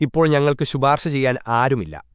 ഇപ്പോൾ ഞങ്ങൾക്ക് ശുപാർശ ചെയ്യാൻ ആരുമില്ല